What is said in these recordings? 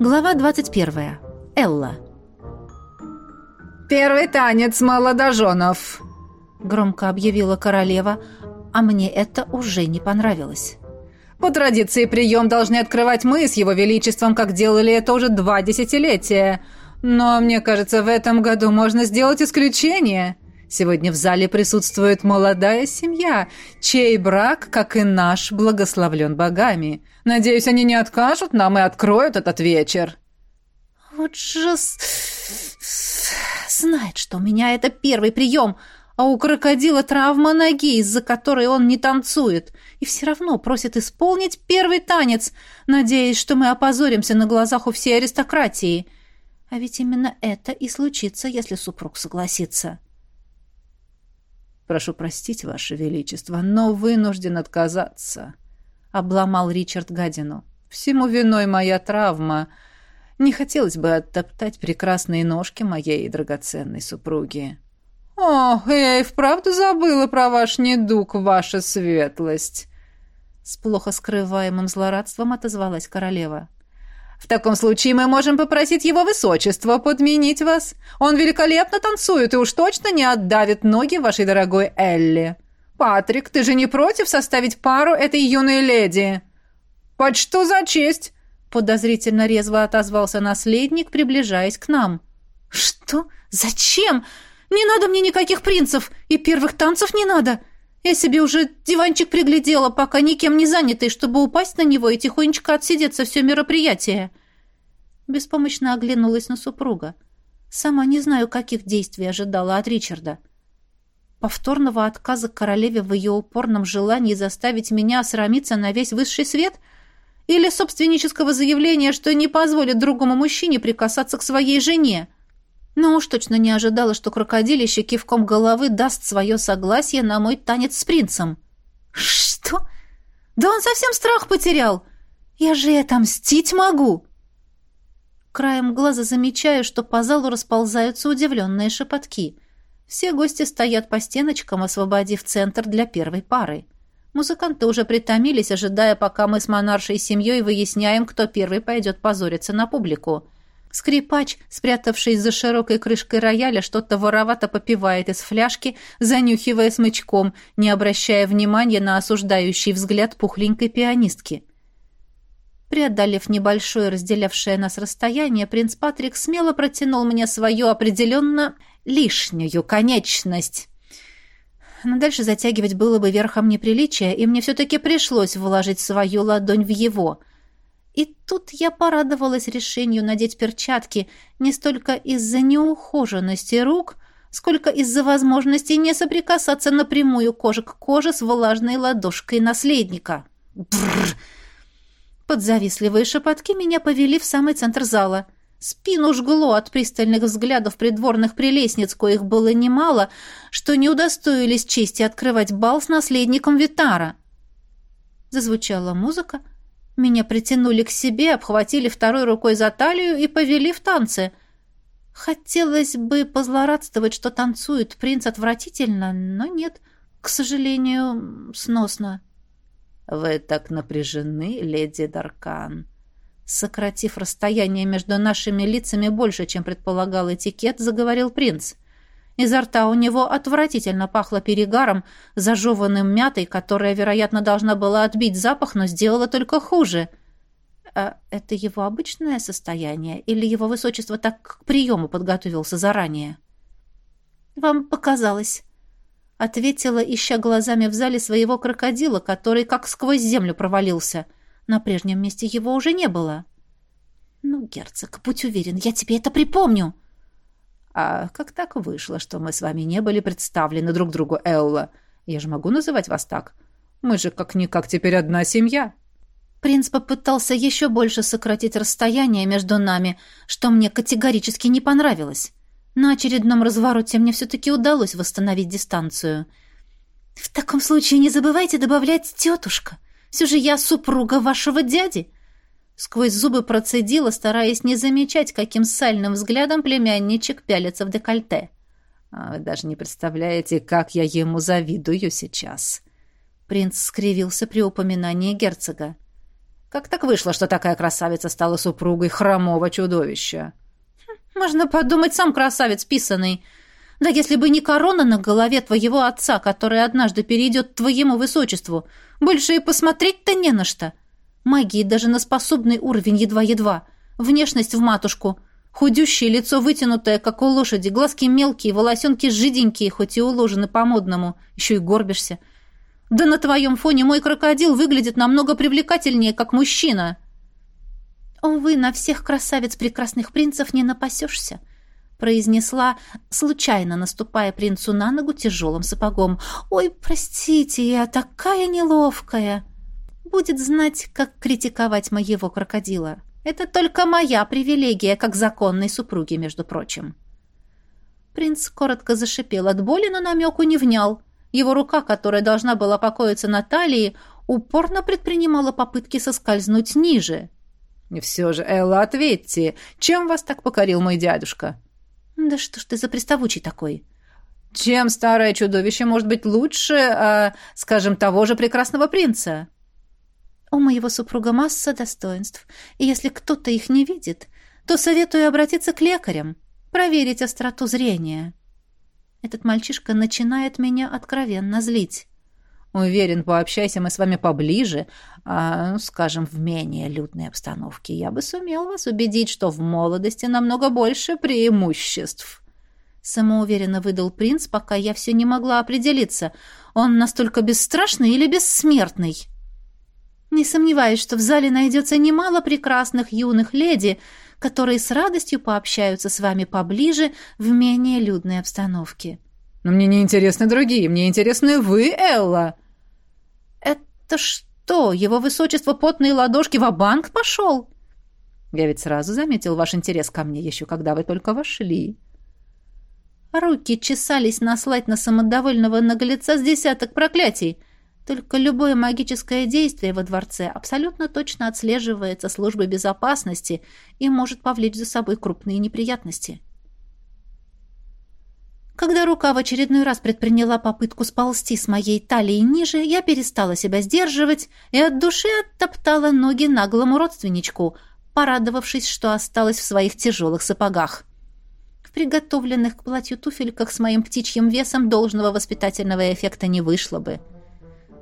Глава 21. Элла. «Первый танец молодоженов!» Громко объявила королева, а мне это уже не понравилось. «По традиции прием должны открывать мы с его величеством, как делали это уже два десятилетия. Но, мне кажется, в этом году можно сделать исключение. Сегодня в зале присутствует молодая семья, чей брак, как и наш, благословлен богами. Надеюсь, они не откажут нам и откроют этот вечер». «Вот же знает, что у меня это первый прием, а у крокодила травма ноги, из-за которой он не танцует, и все равно просит исполнить первый танец, надеясь, что мы опозоримся на глазах у всей аристократии. А ведь именно это и случится, если супруг согласится». «Прошу простить, Ваше Величество, но вынужден отказаться», — обломал Ричард гадину. «Всему виной моя травма. Не хотелось бы оттоптать прекрасные ножки моей драгоценной супруги». «О, я и вправду забыла про ваш недуг, ваша светлость!» С плохо скрываемым злорадством отозвалась королева. В таком случае мы можем попросить его высочество подменить вас. Он великолепно танцует и уж точно не отдавит ноги вашей дорогой Элли. Патрик, ты же не против составить пару этой юной леди? Почту за честь, подозрительно резво отозвался наследник, приближаясь к нам. Что? Зачем? Не надо мне никаких принцев, и первых танцев не надо. Я себе уже диванчик приглядела, пока никем не занятый, чтобы упасть на него и тихонечко отсидеться все мероприятие. Беспомощно оглянулась на супруга. Сама не знаю, каких действий ожидала от Ричарда. Повторного отказа королеве в ее упорном желании заставить меня осрамиться на весь высший свет? Или собственнического заявления, что не позволит другому мужчине прикасаться к своей жене? — но уж точно не ожидала, что крокодилище кивком головы даст свое согласие на мой танец с принцем. «Что? Да он совсем страх потерял! Я же это мстить могу!» Краем глаза замечаю, что по залу расползаются удивленные шепотки. Все гости стоят по стеночкам, освободив центр для первой пары. Музыканты уже притомились, ожидая, пока мы с монаршей семьей выясняем, кто первый пойдет позориться на публику. Скрипач, спрятавшись за широкой крышкой рояля, что-то воровато попивает из фляжки, занюхивая смычком, не обращая внимания на осуждающий взгляд пухленькой пианистки. Преодолев небольшое разделявшее нас расстояние, принц Патрик смело протянул мне свою определенно лишнюю конечность. Но дальше затягивать было бы верхом неприличия, и мне все-таки пришлось вложить свою ладонь в его — и тут я порадовалась решению надеть перчатки не столько из-за неухоженности рук, сколько из-за возможности не соприкасаться напрямую кожа к коже с влажной ладошкой наследника. Бррр! Под завистливые шепотки меня повели в самый центр зала. Спину жгло от пристальных взглядов придворных прелестниц, коих было немало, что не удостоились чести открывать бал с наследником Витара. Зазвучала музыка, меня притянули к себе, обхватили второй рукой за талию и повели в танцы. Хотелось бы позлорадствовать, что танцует принц отвратительно, но нет, к сожалению, сносно. «Вы так напряжены, леди Даркан», Сократив расстояние между нашими лицами больше, чем предполагал этикет, заговорил принц. Изо рта у него отвратительно пахло перегаром, зажеванным мятой, которая, вероятно, должна была отбить запах, но сделала только хуже. А это его обычное состояние или его высочество так к приему подготовился заранее? «Вам показалось», — ответила, ища глазами в зале своего крокодила, который как сквозь землю провалился. На прежнем месте его уже не было. «Ну, герцог, будь уверен, я тебе это припомню», — «А как так вышло, что мы с вами не были представлены друг другу, Элла? Я же могу называть вас так? Мы же как-никак теперь одна семья». Принц попытался еще больше сократить расстояние между нами, что мне категорически не понравилось. На очередном развороте мне все-таки удалось восстановить дистанцию. «В таком случае не забывайте добавлять тетушка. Все же я супруга вашего дяди. Сквозь зубы процедила, стараясь не замечать, каким сальным взглядом племянничек пялится в декольте. А вы даже не представляете, как я ему завидую сейчас. Принц скривился при упоминании герцога. Как так вышло, что такая красавица стала супругой хромого чудовища? Можно подумать, сам красавец писанный. Да если бы не корона на голове твоего отца, которая однажды перейдет твоему высочеству, больше и посмотреть-то не на что. Магии даже на способный уровень едва-едва. Внешность в матушку. Худющее лицо вытянутое, как у лошади, глазки мелкие, волосенки жиденькие, хоть и уложены по-модному. Еще и горбишься. Да на твоем фоне мой крокодил выглядит намного привлекательнее, как мужчина. Увы, на всех красавиц прекрасных принцев не напасешься произнесла, случайно наступая принцу на ногу тяжелым сапогом. «Ой, простите, я такая неловкая!» «Будет знать, как критиковать моего крокодила. Это только моя привилегия, как законной супруги, между прочим». Принц коротко зашипел от боли, но намеку не внял. Его рука, которая должна была покоиться на талии, упорно предпринимала попытки соскользнуть ниже. «И все же, Элла, ответьте, чем вас так покорил мой дядюшка?» «Да что ж ты за приставучий такой?» «Чем старое чудовище может быть лучше, а, скажем, того же прекрасного принца?» «У моего супруга масса достоинств, и если кто-то их не видит, то советую обратиться к лекарям, проверить остроту зрения». Этот мальчишка начинает меня откровенно злить. Уверен, пообщайся мы с вами поближе, а, скажем, в менее людной обстановке. Я бы сумел вас убедить, что в молодости намного больше преимуществ. Самоуверенно выдал принц, пока я все не могла определиться, он настолько бесстрашный или бессмертный. Не сомневаюсь, что в зале найдется немало прекрасных юных леди, которые с радостью пообщаются с вами поближе в менее людной обстановке. Но мне не интересны другие, мне интересны вы, Элла. Это что, его высочество потные ладошки в банк пошел? Я ведь сразу заметил ваш интерес ко мне, еще когда вы только вошли. Руки чесались наслать на самодовольного наглеца с десяток проклятий. Только любое магическое действие во дворце абсолютно точно отслеживается службой безопасности и может повлечь за собой крупные неприятности. Когда рука в очередной раз предприняла попытку сползти с моей талии ниже, я перестала себя сдерживать и от души оттоптала ноги наглому родственничку, порадовавшись, что осталась в своих тяжелых сапогах. В приготовленных к платью туфельках с моим птичьим весом должного воспитательного эффекта не вышло бы.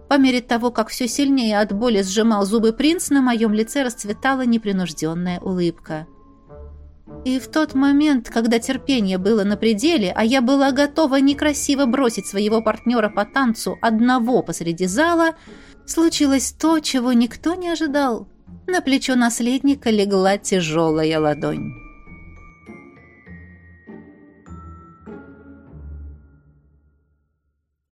По мере того, как все сильнее от боли сжимал зубы принц, на моем лице расцветала непринужденная улыбка. — и в тот момент, когда терпение было на пределе, а я была готова некрасиво бросить своего партнера по танцу одного посреди зала, случилось то, чего никто не ожидал. На плечо наследника легла тяжелая ладонь.